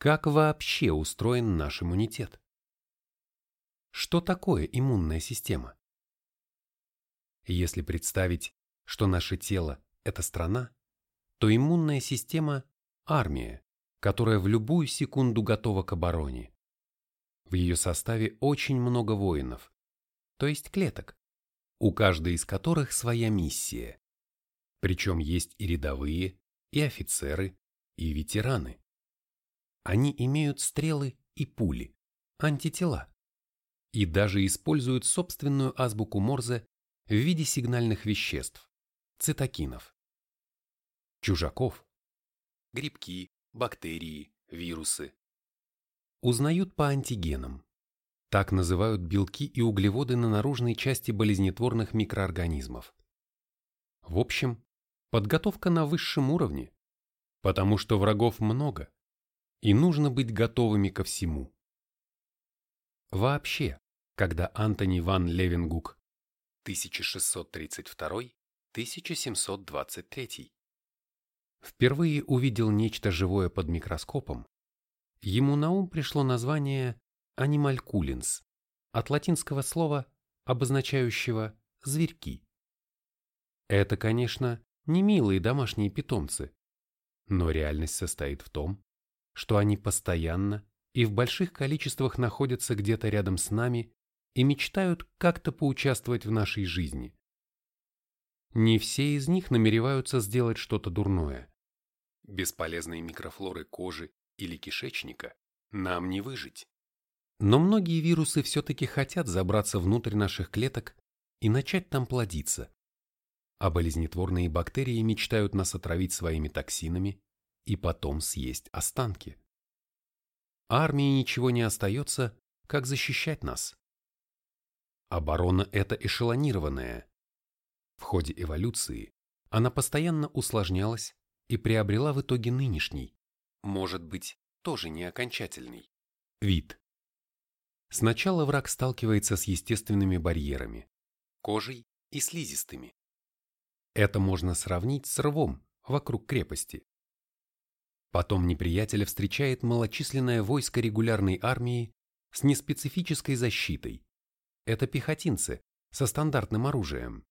как вообще устроен наш иммунитет. Что такое иммунная система? Если представить, что наше тело – это страна, то иммунная система – армия, которая в любую секунду готова к обороне. В ее составе очень много воинов, то есть клеток, у каждой из которых своя миссия. Причем есть и рядовые, и офицеры, и ветераны. Они имеют стрелы и пули, антитела, и даже используют собственную азбуку Морзе в виде сигнальных веществ, цитокинов. Чужаков, грибки, бактерии, вирусы, узнают по антигенам. Так называют белки и углеводы на наружной части болезнетворных микроорганизмов. В общем, подготовка на высшем уровне, потому что врагов много, и нужно быть готовыми ко всему. Вообще, когда Антони ван Левенгук 1632-1723 впервые увидел нечто живое под микроскопом, ему на ум пришло название анималькулинс от латинского слова, обозначающего «зверьки». Это, конечно, не милые домашние питомцы, но реальность состоит в том, что они постоянно и в больших количествах находятся где-то рядом с нами и мечтают как-то поучаствовать в нашей жизни. Не все из них намереваются сделать что-то дурное. Бесполезные микрофлоры кожи или кишечника нам не выжить. Но многие вирусы все-таки хотят забраться внутрь наших клеток и начать там плодиться. А болезнетворные бактерии мечтают нас отравить своими токсинами и потом съесть останки. Армии ничего не остается, как защищать нас. Оборона – это эшелонированная. В ходе эволюции она постоянно усложнялась и приобрела в итоге нынешний, может быть, тоже не окончательный, вид. Сначала враг сталкивается с естественными барьерами, кожей и слизистыми. Это можно сравнить с рвом вокруг крепости. Потом неприятеля встречает малочисленное войско регулярной армии с неспецифической защитой. Это пехотинцы со стандартным оружием.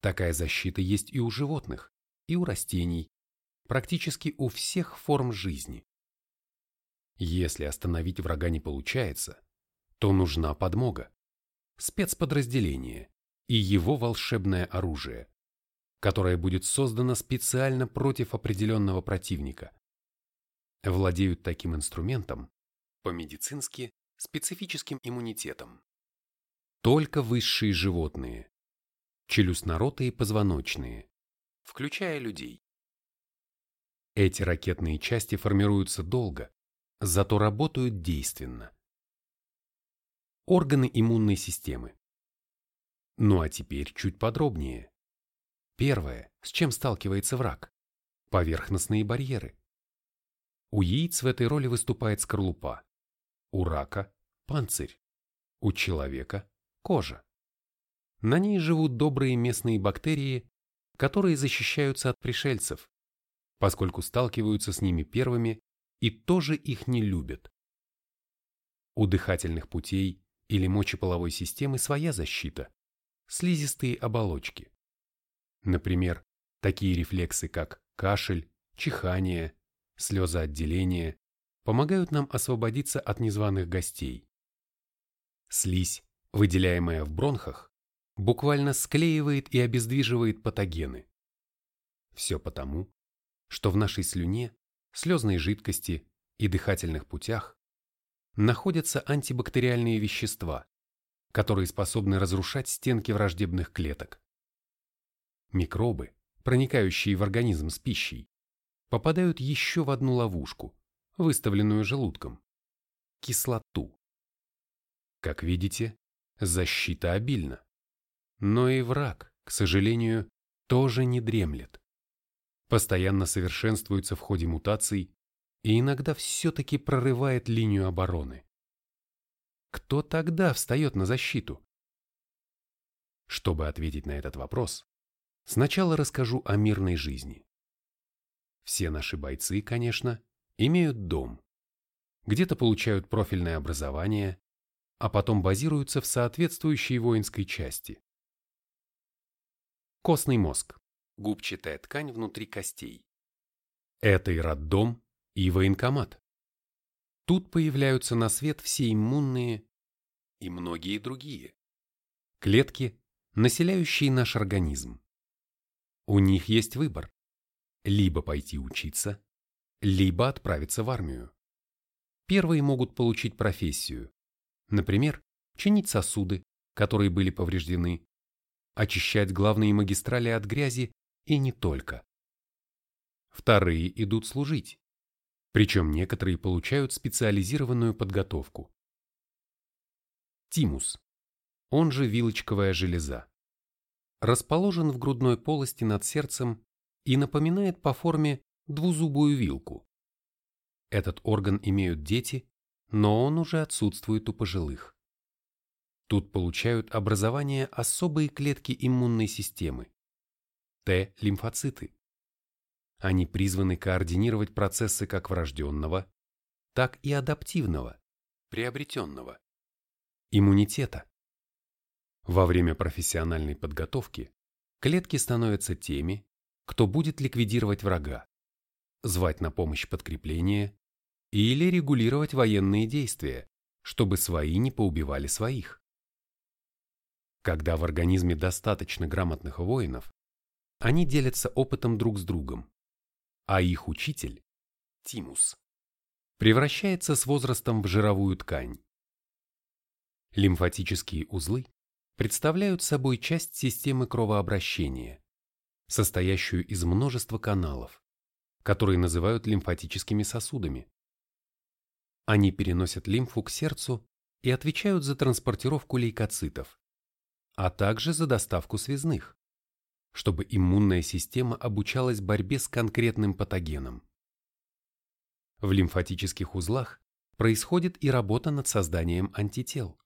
Такая защита есть и у животных, и у растений, практически у всех форм жизни. Если остановить врага не получается, то нужна подмога, спецподразделение и его волшебное оружие, которое будет создано специально против определенного противника владеют таким инструментом, по-медицински специфическим иммунитетом. Только высшие животные, челюстноротые позвоночные, включая людей. Эти ракетные части формируются долго, зато работают действенно. Органы иммунной системы. Ну а теперь чуть подробнее. Первое, с чем сталкивается враг – поверхностные барьеры. У яиц в этой роли выступает скорлупа, у рака – панцирь, у человека – кожа. На ней живут добрые местные бактерии, которые защищаются от пришельцев, поскольку сталкиваются с ними первыми и тоже их не любят. У дыхательных путей или мочеполовой системы своя защита – слизистые оболочки. Например, такие рефлексы, как кашель, чихание, слезоотделение помогают нам освободиться от незваных гостей. Слизь, выделяемая в бронхах, буквально склеивает и обездвиживает патогены. Все потому, что в нашей слюне, слезной жидкости и дыхательных путях находятся антибактериальные вещества, которые способны разрушать стенки враждебных клеток. Микробы, проникающие в организм с пищей, попадают еще в одну ловушку, выставленную желудком – кислоту. Как видите, защита обильна. Но и враг, к сожалению, тоже не дремлет. Постоянно совершенствуется в ходе мутаций и иногда все-таки прорывает линию обороны. Кто тогда встает на защиту? Чтобы ответить на этот вопрос, сначала расскажу о мирной жизни. Все наши бойцы, конечно, имеют дом, где-то получают профильное образование, а потом базируются в соответствующей воинской части. Костный мозг – губчатая ткань внутри костей. Это и роддом, и военкомат. Тут появляются на свет все иммунные и многие другие. Клетки, населяющие наш организм. У них есть выбор – либо пойти учиться, либо отправиться в армию. Первые могут получить профессию, например, чинить сосуды, которые были повреждены, очищать главные магистрали от грязи и не только. Вторые идут служить, причем некоторые получают специализированную подготовку. Тимус, он же вилочковая железа, расположен в грудной полости над сердцем и напоминает по форме двузубую вилку. Этот орган имеют дети, но он уже отсутствует у пожилых. Тут получают образование особые клетки иммунной системы – Т-лимфоциты. Они призваны координировать процессы как врожденного, так и адаптивного, приобретенного, иммунитета. Во время профессиональной подготовки клетки становятся теми, кто будет ликвидировать врага, звать на помощь подкрепление или регулировать военные действия, чтобы свои не поубивали своих. Когда в организме достаточно грамотных воинов, они делятся опытом друг с другом, а их учитель, тимус, превращается с возрастом в жировую ткань. Лимфатические узлы представляют собой часть системы кровообращения, состоящую из множества каналов, которые называют лимфатическими сосудами. Они переносят лимфу к сердцу и отвечают за транспортировку лейкоцитов, а также за доставку связных, чтобы иммунная система обучалась борьбе с конкретным патогеном. В лимфатических узлах происходит и работа над созданием антител.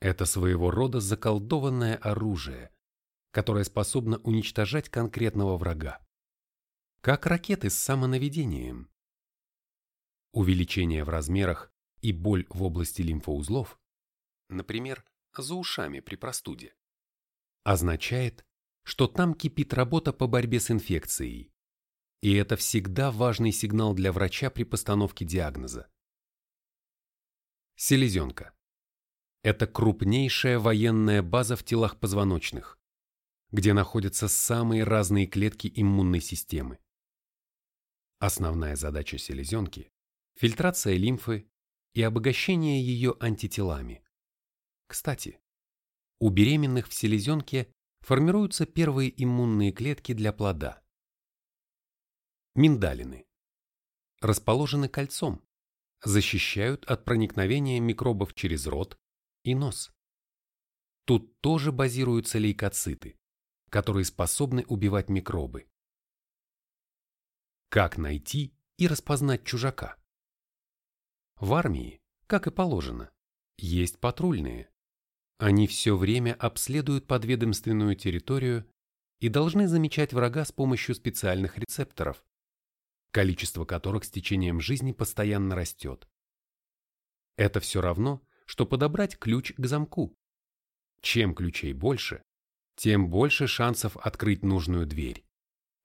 Это своего рода заколдованное оружие, которое способно уничтожать конкретного врага. Как ракеты с самонаведением. Увеличение в размерах и боль в области лимфоузлов, например, за ушами при простуде, означает, что там кипит работа по борьбе с инфекцией. И это всегда важный сигнал для врача при постановке диагноза. Селезенка. Это крупнейшая военная база в телах позвоночных, где находятся самые разные клетки иммунной системы. Основная задача селезенки фильтрация лимфы и обогащение ее антителами. Кстати, у беременных в селезенке формируются первые иммунные клетки для плода. Миндалины. Расположены кольцом, защищают от проникновения микробов через рот и нос. Тут тоже базируются лейкоциты, которые способны убивать микробы. Как найти и распознать чужака? В армии, как и положено, есть патрульные. Они все время обследуют подведомственную территорию и должны замечать врага с помощью специальных рецепторов, количество которых с течением жизни постоянно растет. Это все равно, что подобрать ключ к замку. Чем ключей больше, тем больше шансов открыть нужную дверь.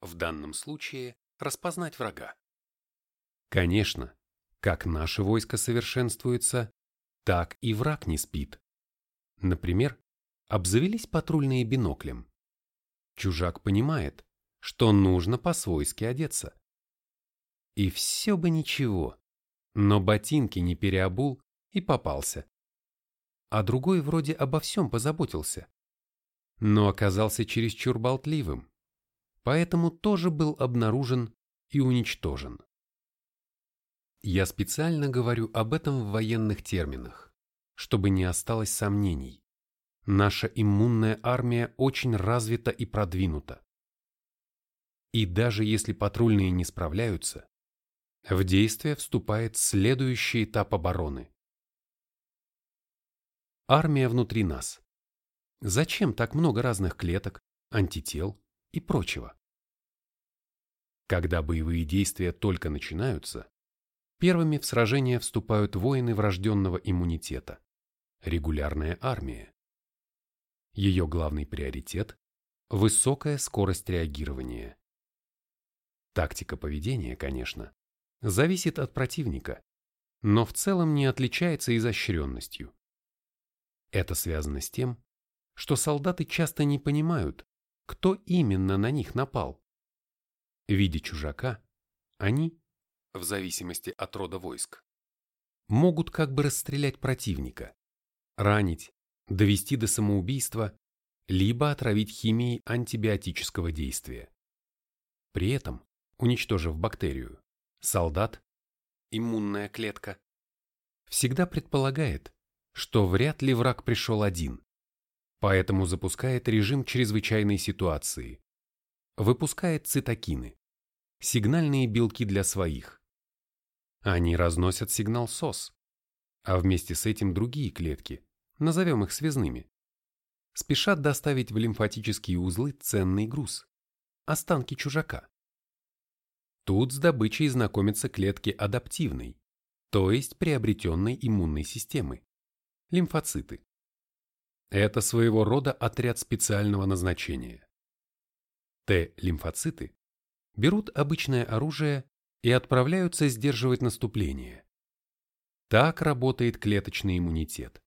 В данном случае распознать врага. Конечно, как наше войско совершенствуется, так и враг не спит. Например, обзавелись патрульные биноклем. Чужак понимает, что нужно по-свойски одеться. И все бы ничего, но ботинки не переобул и попался. А другой вроде обо всем позаботился. Но оказался чересчур болтливым, поэтому тоже был обнаружен и уничтожен. Я специально говорю об этом в военных терминах, чтобы не осталось сомнений. Наша иммунная армия очень развита и продвинута. И даже если патрульные не справляются, в действие вступает следующий этап обороны. Армия внутри нас. Зачем так много разных клеток, антител и прочего? Когда боевые действия только начинаются, первыми в сражение вступают воины врожденного иммунитета, регулярная армия. Ее главный приоритет – высокая скорость реагирования. Тактика поведения, конечно, зависит от противника, но в целом не отличается изощренностью. Это связано с тем, что солдаты часто не понимают, кто именно на них напал. Видя чужака, они, в зависимости от рода войск, могут как бы расстрелять противника, ранить, довести до самоубийства, либо отравить химией антибиотического действия. При этом, уничтожив бактерию, солдат, иммунная клетка, всегда предполагает, что вряд ли враг пришел один, поэтому запускает режим чрезвычайной ситуации, выпускает цитокины, сигнальные белки для своих. Они разносят сигнал СОС, а вместе с этим другие клетки, назовем их связными, спешат доставить в лимфатические узлы ценный груз – останки чужака. Тут с добычей знакомятся клетки адаптивной, то есть приобретенной иммунной системы – лимфоциты. Это своего рода отряд специального назначения. Т-лимфоциты берут обычное оружие и отправляются сдерживать наступление. Так работает клеточный иммунитет.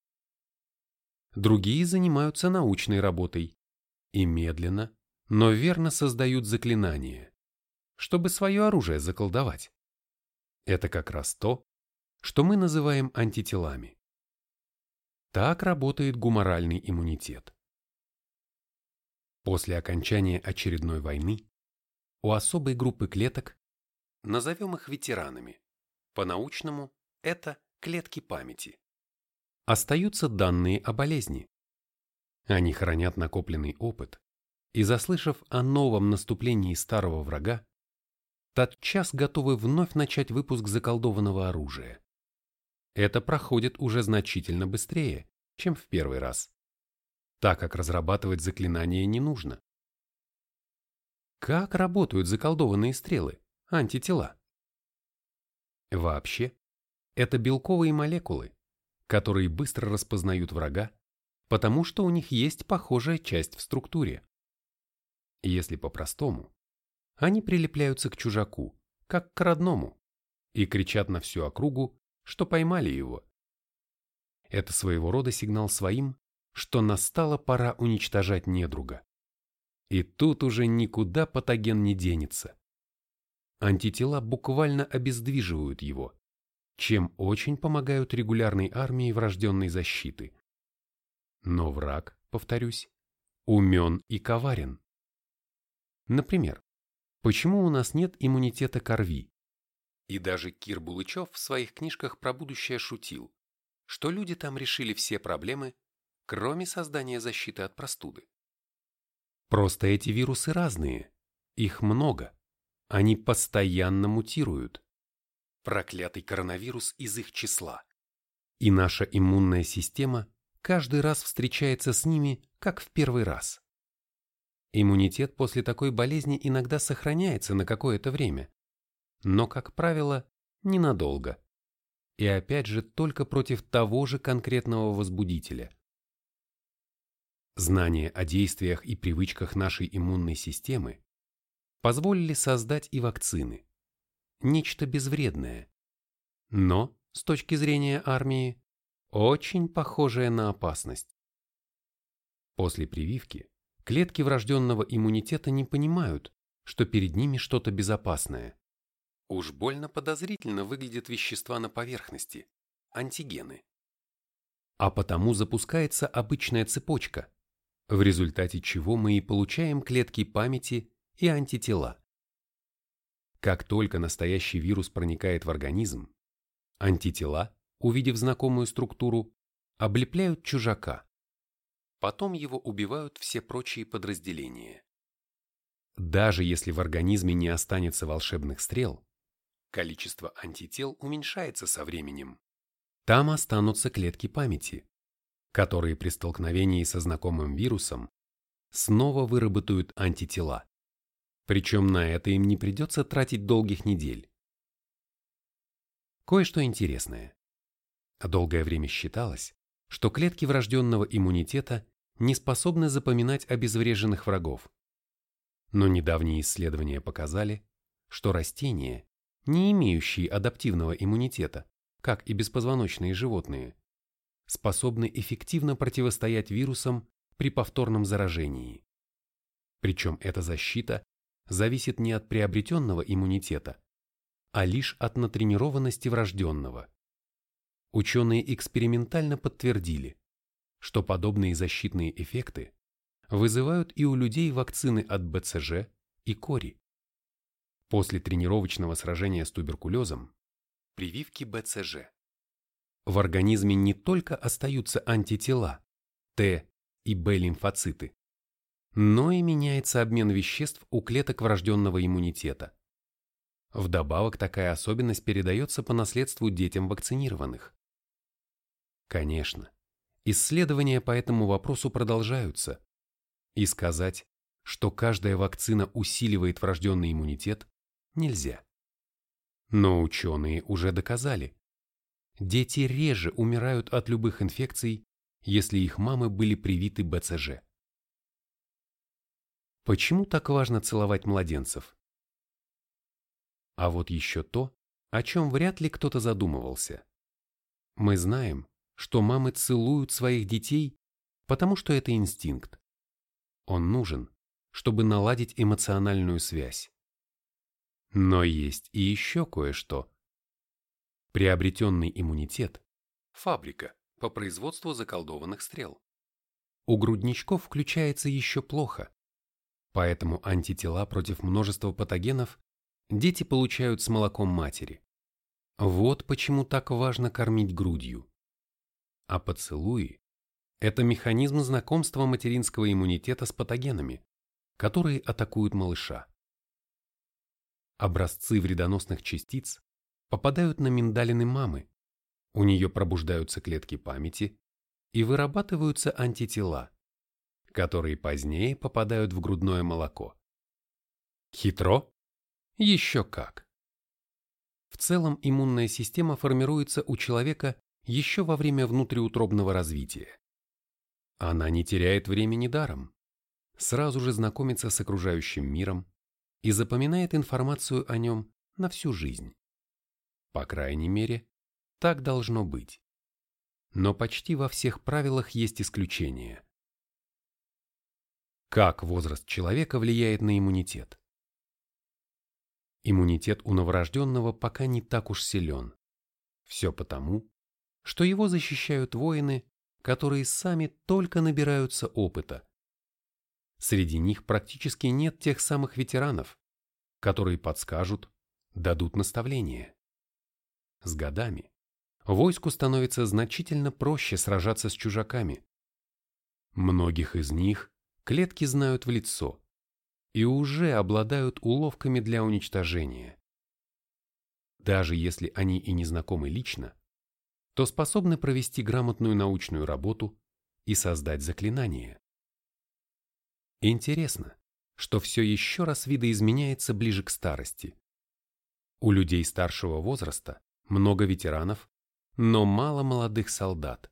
Другие занимаются научной работой и медленно, но верно создают заклинания чтобы свое оружие заколдовать. Это как раз то, что мы называем антителами. Так работает гуморальный иммунитет. После окончания очередной войны у особой группы клеток, назовем их ветеранами, по-научному это клетки памяти, остаются данные о болезни. Они хранят накопленный опыт и, заслышав о новом наступлении старого врага, тотчас готовы вновь начать выпуск заколдованного оружия. Это проходит уже значительно быстрее, чем в первый раз, так как разрабатывать заклинания не нужно. Как работают заколдованные стрелы, антитела? Вообще, это белковые молекулы, которые быстро распознают врага, потому что у них есть похожая часть в структуре. Если по-простому, они прилепляются к чужаку, как к родному, и кричат на всю округу, что поймали его. Это своего рода сигнал своим, что настала пора уничтожать недруга. И тут уже никуда патоген не денется. Антитела буквально обездвиживают его, чем очень помогают регулярной армии врожденной защиты. Но враг, повторюсь, умен и коварен. Например, Почему у нас нет иммунитета к ОРВИ? И даже Кир Булычев в своих книжках про будущее шутил, что люди там решили все проблемы, кроме создания защиты от простуды. Просто эти вирусы разные, их много, они постоянно мутируют. Проклятый коронавирус из их числа. И наша иммунная система каждый раз встречается с ними, как в первый раз. Иммунитет после такой болезни иногда сохраняется на какое-то время, но, как правило, ненадолго. И опять же только против того же конкретного возбудителя. Знания о действиях и привычках нашей иммунной системы позволили создать и вакцины. Нечто безвредное. Но, с точки зрения армии, очень похожее на опасность. После прививки Клетки врожденного иммунитета не понимают, что перед ними что-то безопасное. Уж больно подозрительно выглядят вещества на поверхности, антигены. А потому запускается обычная цепочка, в результате чего мы и получаем клетки памяти и антитела. Как только настоящий вирус проникает в организм, антитела, увидев знакомую структуру, облепляют чужака, Потом его убивают все прочие подразделения. Даже если в организме не останется волшебных стрел, количество антител уменьшается со временем. Там останутся клетки памяти, которые при столкновении со знакомым вирусом снова выработают антитела. Причем на это им не придется тратить долгих недель. Кое-что интересное. Долгое время считалось, что клетки врожденного иммунитета не способны запоминать обезвреженных врагов. Но недавние исследования показали, что растения, не имеющие адаптивного иммунитета, как и беспозвоночные животные, способны эффективно противостоять вирусам при повторном заражении. Причем эта защита зависит не от приобретенного иммунитета, а лишь от натренированности врожденного. Ученые экспериментально подтвердили, что подобные защитные эффекты вызывают и у людей вакцины от БЦЖ и кори. После тренировочного сражения с туберкулезом, прививки БЦЖ, в организме не только остаются антитела, Т и Б-лимфоциты, но и меняется обмен веществ у клеток врожденного иммунитета. Вдобавок такая особенность передается по наследству детям вакцинированных. Конечно, исследования по этому вопросу продолжаются, и сказать, что каждая вакцина усиливает врожденный иммунитет, нельзя. Но ученые уже доказали, дети реже умирают от любых инфекций, если их мамы были привиты БЦЖ. Почему так важно целовать младенцев? А вот еще то, о чем вряд ли кто-то задумывался. Мы знаем, что мамы целуют своих детей, потому что это инстинкт. Он нужен, чтобы наладить эмоциональную связь. Но есть и еще кое-что. Приобретенный иммунитет – фабрика по производству заколдованных стрел. У грудничков включается еще плохо, поэтому антитела против множества патогенов дети получают с молоком матери. Вот почему так важно кормить грудью. А поцелуи – это механизм знакомства материнского иммунитета с патогенами, которые атакуют малыша образцы вредоносных частиц попадают на миндалины мамы, у нее пробуждаются клетки памяти и вырабатываются антитела, которые позднее попадают в грудное молоко. Хитро? Еще как. В целом иммунная система формируется у человека еще во время внутриутробного развития. Она не теряет времени даром, сразу же знакомится с окружающим миром, и запоминает информацию о нем на всю жизнь. По крайней мере, так должно быть. Но почти во всех правилах есть исключения. Как возраст человека влияет на иммунитет? Иммунитет у новорожденного пока не так уж силен. Все потому, что его защищают воины, которые сами только набираются опыта Среди них практически нет тех самых ветеранов, которые подскажут, дадут наставления. С годами войску становится значительно проще сражаться с чужаками. Многих из них клетки знают в лицо и уже обладают уловками для уничтожения. Даже если они и не знакомы лично, то способны провести грамотную научную работу и создать заклинание. Интересно, что все еще раз видоизменяется ближе к старости. У людей старшего возраста много ветеранов, но мало молодых солдат.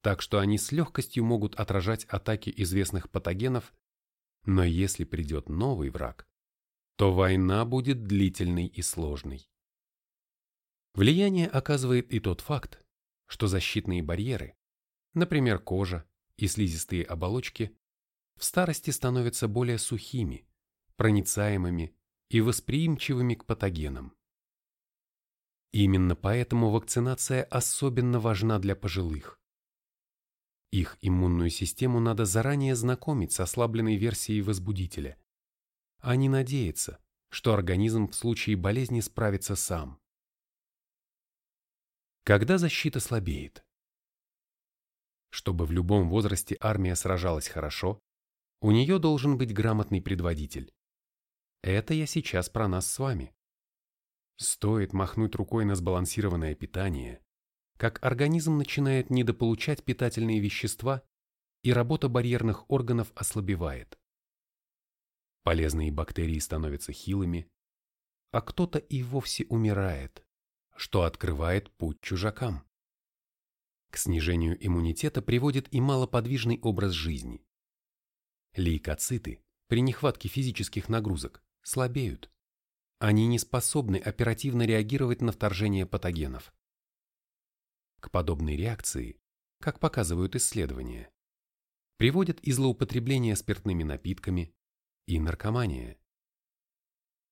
Так что они с легкостью могут отражать атаки известных патогенов, но если придет новый враг, то война будет длительной и сложной. Влияние оказывает и тот факт, что защитные барьеры, например, кожа и слизистые оболочки, в старости становятся более сухими, проницаемыми и восприимчивыми к патогенам. Именно поэтому вакцинация особенно важна для пожилых. Их иммунную систему надо заранее знакомить с ослабленной версией возбудителя, а не надеяться, что организм в случае болезни справится сам. Когда защита слабеет? Чтобы в любом возрасте армия сражалась хорошо, у нее должен быть грамотный предводитель. Это я сейчас про нас с вами. Стоит махнуть рукой на сбалансированное питание, как организм начинает недополучать питательные вещества, и работа барьерных органов ослабевает. Полезные бактерии становятся хилыми, а кто-то и вовсе умирает, что открывает путь чужакам. К снижению иммунитета приводит и малоподвижный образ жизни. Лейкоциты при нехватке физических нагрузок слабеют. Они не способны оперативно реагировать на вторжение патогенов. К подобной реакции, как показывают исследования, приводят и злоупотребление спиртными напитками, и наркомания.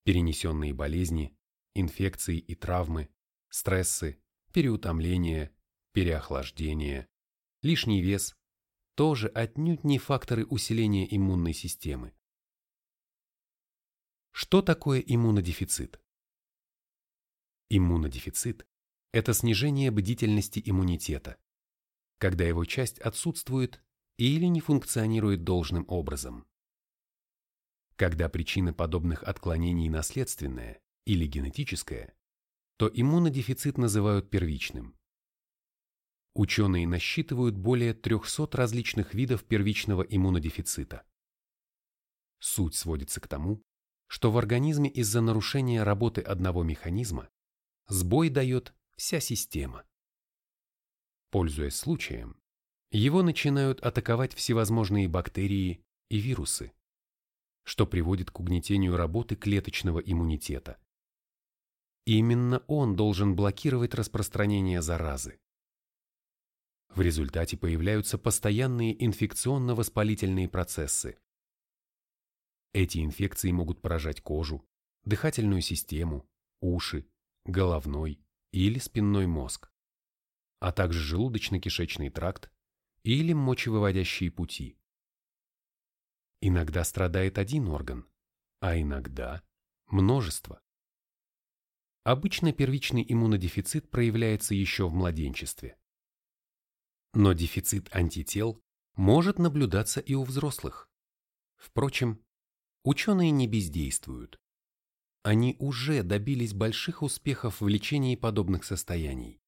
Перенесенные болезни, инфекции и травмы, стрессы, переутомление, переохлаждение, лишний вес тоже отнюдь не факторы усиления иммунной системы. Что такое иммунодефицит? Иммунодефицит – это снижение бдительности иммунитета, когда его часть отсутствует или не функционирует должным образом. Когда причина подобных отклонений наследственная или генетическая, то иммунодефицит называют первичным. Ученые насчитывают более 300 различных видов первичного иммунодефицита. Суть сводится к тому, что в организме из-за нарушения работы одного механизма сбой дает вся система. Пользуясь случаем, его начинают атаковать всевозможные бактерии и вирусы, что приводит к угнетению работы клеточного иммунитета. Именно он должен блокировать распространение заразы. В результате появляются постоянные инфекционно-воспалительные процессы. Эти инфекции могут поражать кожу, дыхательную систему, уши, головной или спинной мозг, а также желудочно-кишечный тракт или мочевыводящие пути. Иногда страдает один орган, а иногда множество. Обычно первичный иммунодефицит проявляется еще в младенчестве. Но дефицит антител может наблюдаться и у взрослых. Впрочем, ученые не бездействуют. Они уже добились больших успехов в лечении подобных состояний.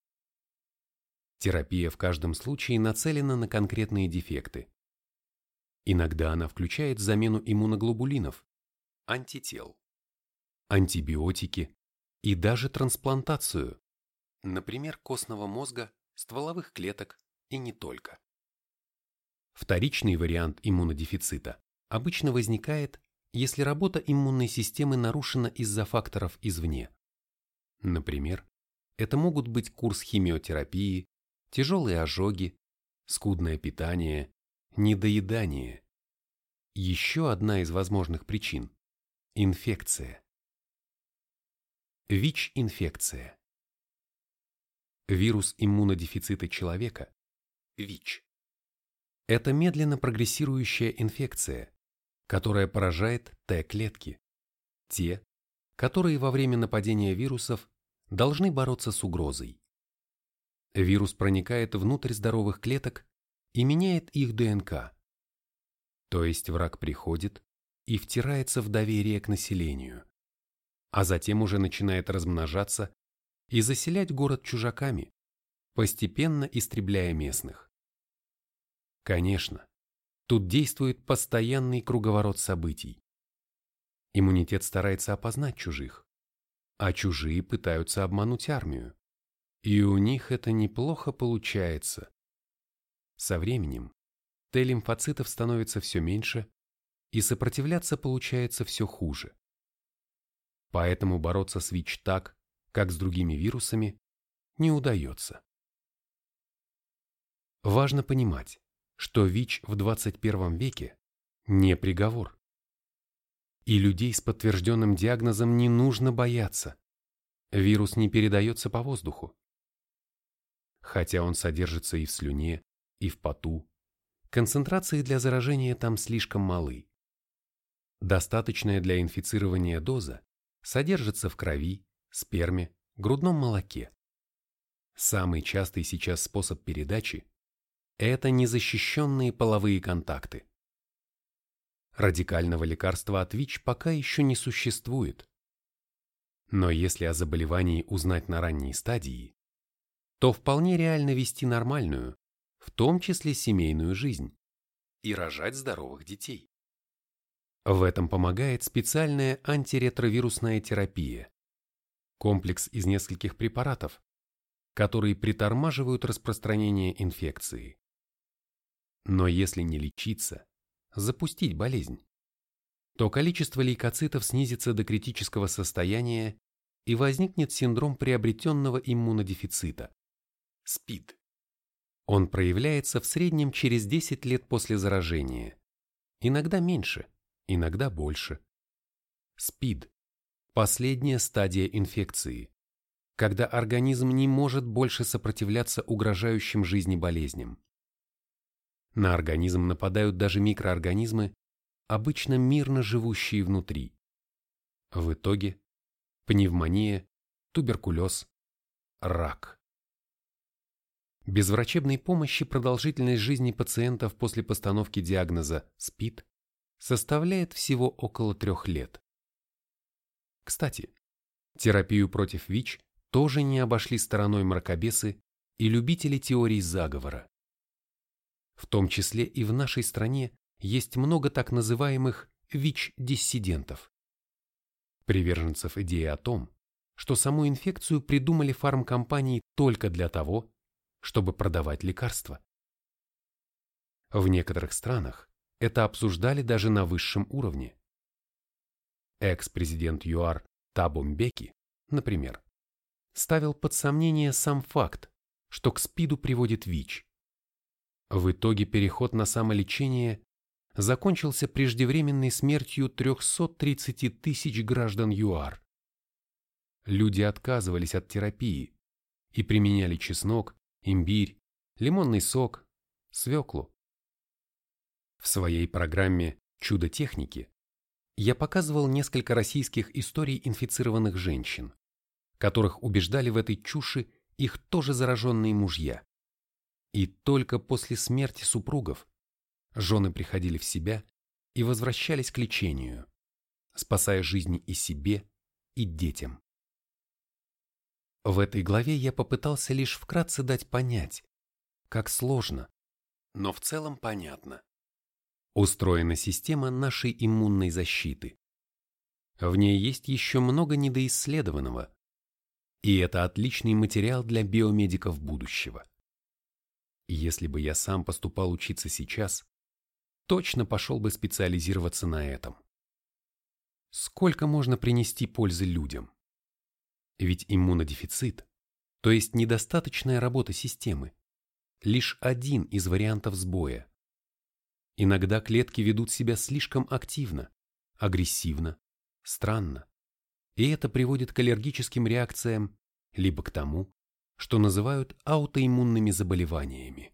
Терапия в каждом случае нацелена на конкретные дефекты. Иногда она включает замену иммуноглобулинов, антител, антибиотики, и даже трансплантацию, например, костного мозга, стволовых клеток и не только. Вторичный вариант иммунодефицита обычно возникает, если работа иммунной системы нарушена из-за факторов извне. Например, это могут быть курс химиотерапии, тяжелые ожоги, скудное питание, недоедание. Еще одна из возможных причин – инфекция. ВИЧ-инфекция. Вирус иммунодефицита человека, ВИЧ, это медленно прогрессирующая инфекция, которая поражает Т-клетки, те, которые во время нападения вирусов должны бороться с угрозой. Вирус проникает внутрь здоровых клеток и меняет их ДНК. То есть враг приходит и втирается в доверие к населению а затем уже начинает размножаться и заселять город чужаками, постепенно истребляя местных. Конечно, тут действует постоянный круговорот событий. Иммунитет старается опознать чужих, а чужие пытаются обмануть армию. И у них это неплохо получается. Со временем Т-лимфоцитов становится все меньше, и сопротивляться получается все хуже. Поэтому бороться с ВИЧ так, как с другими вирусами, не удается. Важно понимать, что ВИЧ в 21 веке не приговор. И людей с подтвержденным диагнозом не нужно бояться. Вирус не передается по воздуху. Хотя он содержится и в слюне, и в поту, концентрации для заражения там слишком малы. Достаточная для инфицирования доза содержится в крови, сперме, грудном молоке. Самый частый сейчас способ передачи – это незащищенные половые контакты. Радикального лекарства от ВИЧ пока еще не существует. Но если о заболевании узнать на ранней стадии, то вполне реально вести нормальную, в том числе семейную жизнь, и рожать здоровых детей. В этом помогает специальная антиретровирусная терапия. комплекс из нескольких препаратов, которые притормаживают распространение инфекции. Но если не лечиться, запустить болезнь, то количество лейкоцитов снизится до критического состояния и возникнет синдром приобретенного иммунодефицита – СПИД. Он проявляется в среднем через 10 лет после заражения, иногда меньше, иногда больше. СПИД – последняя стадия инфекции, когда организм не может больше сопротивляться угрожающим жизни болезням. На организм нападают даже микроорганизмы, обычно мирно живущие внутри. В итоге пневмония, туберкулез, рак. Без врачебной помощи продолжительность жизни пациентов после постановки диагноза СПИД составляет всего около трех лет. Кстати, терапию против ВИЧ тоже не обошли стороной мракобесы и любители теорий заговора. В том числе и в нашей стране есть много так называемых ВИЧ-диссидентов. Приверженцев идеи о том, что саму инфекцию придумали фармкомпании только для того, чтобы продавать лекарства. В некоторых странах это обсуждали даже на высшем уровне. Экс-президент ЮАР Табу Мбеки, например, ставил под сомнение сам факт, что к СПИДу приводит ВИЧ. В итоге переход на самолечение закончился преждевременной смертью 330 тысяч граждан ЮАР. Люди отказывались от терапии и применяли чеснок, имбирь, лимонный сок, свеклу. В своей программе «Чудо техники» я показывал несколько российских историй инфицированных женщин, которых убеждали в этой чуши их тоже зараженные мужья. И только после смерти супругов жены приходили в себя и возвращались к лечению, спасая жизни и себе, и детям. В этой главе я попытался лишь вкратце дать понять, как сложно, но в целом понятно. Устроена система нашей иммунной защиты. В ней есть еще много недоисследованного, и это отличный материал для биомедиков будущего. Если бы я сам поступал учиться сейчас, точно пошел бы специализироваться на этом. Сколько можно принести пользы людям? Ведь иммунодефицит, то есть недостаточная работа системы, лишь один из вариантов сбоя. Иногда клетки ведут себя слишком активно, агрессивно, странно. И это приводит к аллергическим реакциям, либо к тому, что называют аутоиммунными заболеваниями.